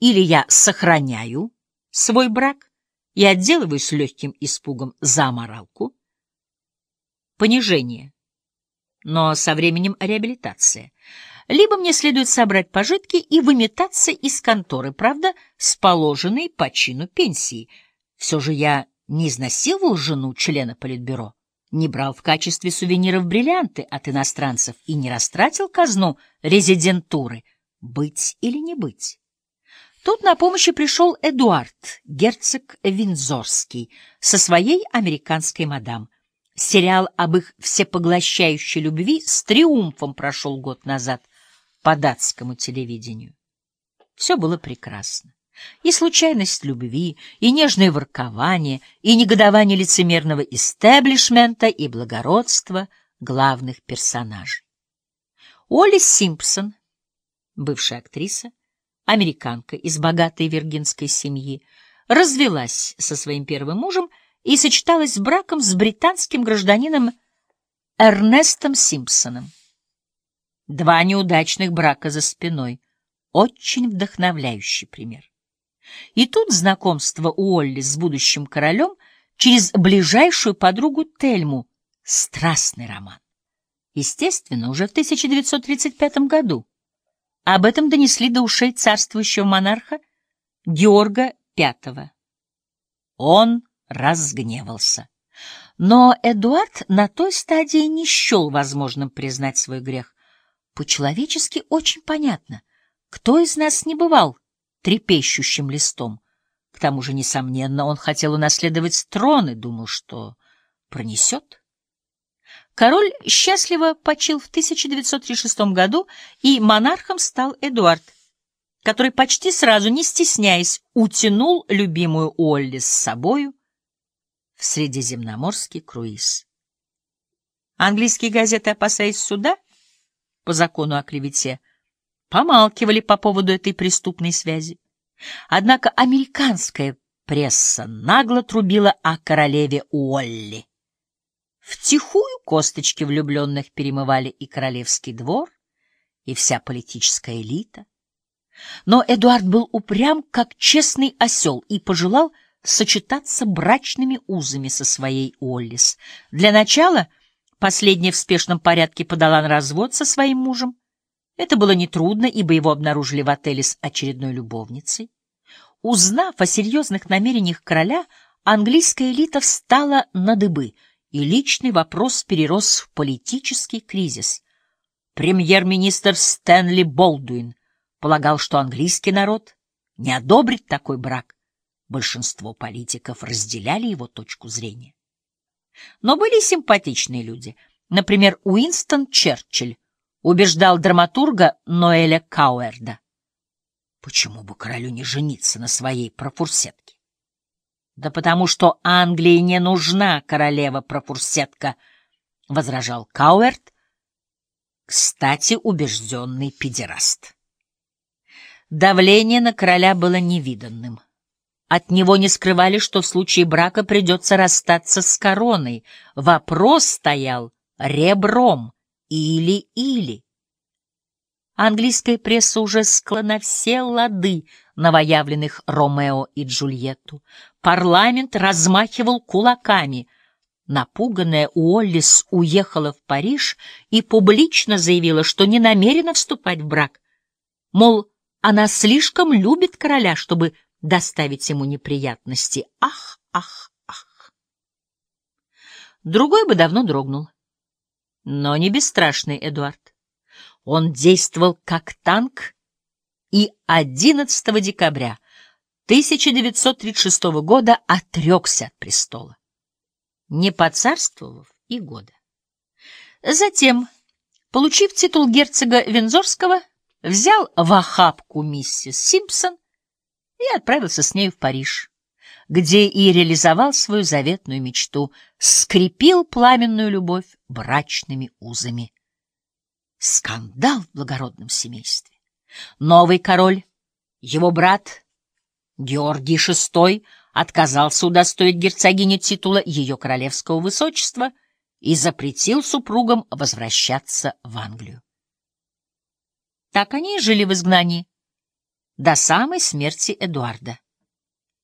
Или я сохраняю свой брак и отделываюсь легким испугом за моралку. Понижение. Но со временем реабилитация. Либо мне следует собрать пожитки и выметаться из конторы, правда, с положенной по чину пенсии. Все же я не изнасиловал жену члена политбюро, не брал в качестве сувениров бриллианты от иностранцев и не растратил казну резидентуры. Быть или не быть? Тут на помощь пришел Эдуард, герцог Винзорский, со своей американской мадам. Сериал об их всепоглощающей любви с триумфом прошел год назад по датскому телевидению. Все было прекрасно. И случайность любви, и нежное воркование, и негодование лицемерного истеблишмента, и благородство главных персонажей. Олли Симпсон, бывшая актриса, американка из богатой виргинской семьи, развелась со своим первым мужем и сочеталась с браком с британским гражданином Эрнестом Симпсоном. Два неудачных брака за спиной. Очень вдохновляющий пример. И тут знакомство Уолли с будущим королем через ближайшую подругу Тельму. Страстный роман. Естественно, уже в 1935 году. Об этом донесли до ушей царствующего монарха Георга V. Он разгневался. Но Эдуард на той стадии не счел возможным признать свой грех. По-человечески очень понятно, кто из нас не бывал трепещущим листом. К тому же, несомненно, он хотел унаследовать трон и думал, что пронесет. Король счастливо почил в 1936 году, и монархом стал Эдуард, который почти сразу, не стесняясь, утянул любимую Олли с собою в средиземноморский круиз. Английские газеты, опасаясь суда по закону о клевете, помалкивали по поводу этой преступной связи. Однако американская пресса нагло трубила о королеве Уолли. Втихую косточки влюбленных перемывали и королевский двор, и вся политическая элита. Но Эдуард был упрям, как честный осел, и пожелал сочетаться брачными узами со своей Оллис. Для начала последняя в спешном порядке подала на развод со своим мужем. Это было нетрудно, ибо его обнаружили в отеле с очередной любовницей. Узнав о серьезных намерениях короля, английская элита встала на дыбы — и личный вопрос перерос в политический кризис. Премьер-министр Стэнли Болдуин полагал, что английский народ не одобрит такой брак. Большинство политиков разделяли его точку зрения. Но были симпатичные люди. Например, Уинстон Черчилль убеждал драматурга Ноэля Кауэрда. Почему бы королю не жениться на своей профурсетке? Да потому что Англии не нужна королева-профурсетка, — возражал Кауэрт, кстати, убежденный педераст. Давление на короля было невиданным. От него не скрывали, что в случае брака придется расстаться с короной. Вопрос стоял ребром или-или. Английская пресса уже скла на все лады новоявленных Ромео и Джульетту. Парламент размахивал кулаками. Напуганная Уоллис уехала в Париж и публично заявила, что не намерена вступать в брак. Мол, она слишком любит короля, чтобы доставить ему неприятности. Ах, ах, ах. Другой бы давно дрогнул. Но не бесстрашный Эдуард. Он действовал как танк, и 11 декабря 1936 года отрекся от престола, не поцарствовав и года. Затем, получив титул герцога Вензорского, взял в охапку миссис Симпсон и отправился с нею в Париж, где и реализовал свою заветную мечту, скрепил пламенную любовь брачными узами. Скандал в благородном семействе. Новый король, его брат Георгий VI, отказался удостоить герцогиню титула ее королевского высочества и запретил супругам возвращаться в Англию. Так они и жили в изгнании до самой смерти Эдуарда.